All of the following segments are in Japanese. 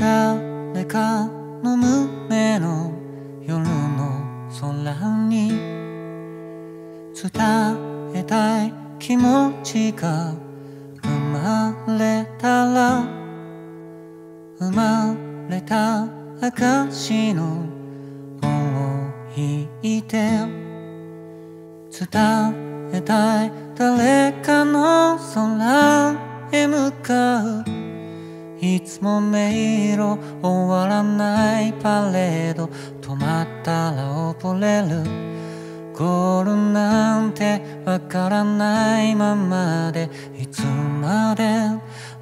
誰かの胸の夜の空に伝えたい気持ちが生まれたら生まれた証の本を引いて伝えたい誰かの空へ向かういつも迷路終わらないパレード。止まったら溺れる。ゴールなんてわからないままで。いつまで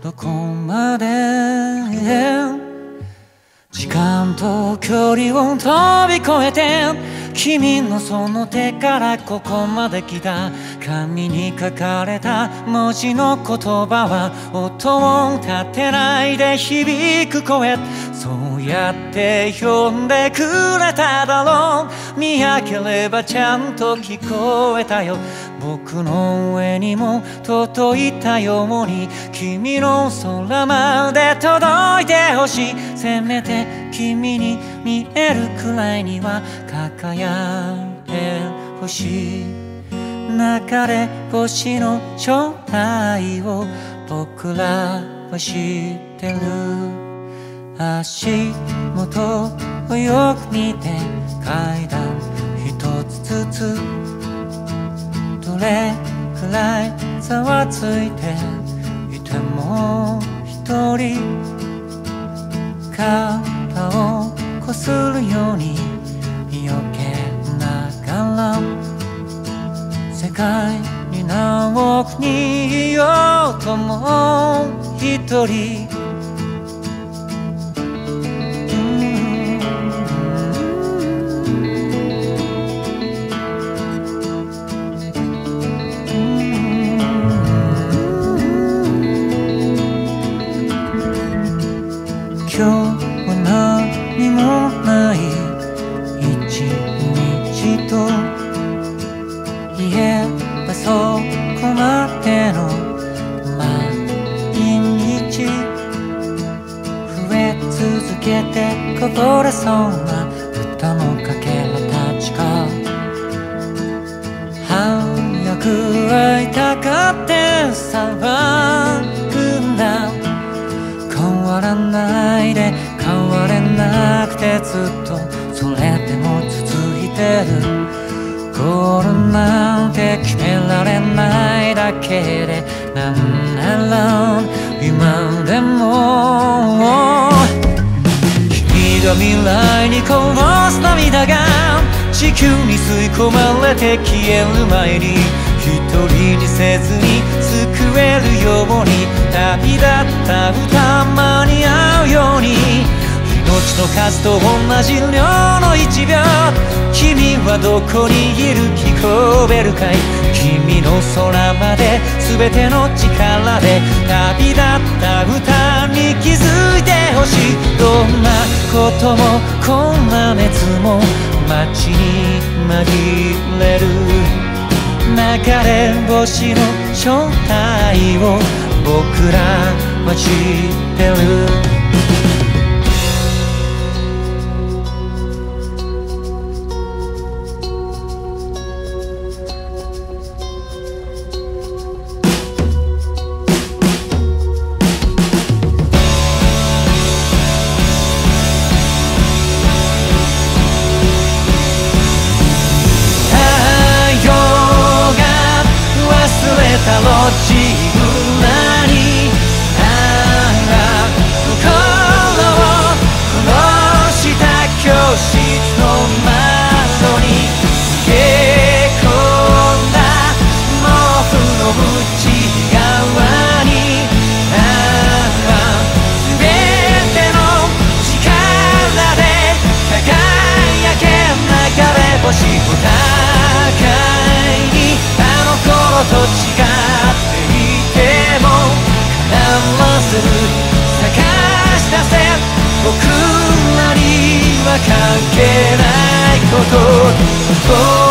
どこまで時間と距離を飛び越えて君のその手からここまで来た。紙に書かれた文字の言葉は音を立てないで響く声そうやって呼んでくれただろう見上げればちゃんと聞こえたよ僕の上にも届いたように君の空まで届いてほしいせめて君に見えるくらいには輝いてほしい。流れ星の正体を僕らは知ってる。足元をよく見て階段一つずつ。どれくらいざわついていても一人。肩をこするように界に何億人いようとも一人けてこぼれそうな歌のかけらたちが早く会いたがって騒ぐんだ変わらないで変われなくてずっとそれでも続いてる。ゴールなんて決められないだけでなんなら今でもにこぼす涙が地球に吸い込まれて消える前に一人にせずに救えるように旅立った歌間に合うように命の数と同じ量の1秒君はどこにいる聞こえるかい君の空まで全ての力で旅立こともこんな熱も街に紛れる。流れ星の正体を僕らは知ってる。と違っていても必ず探し出せ。僕らには関係ないこと。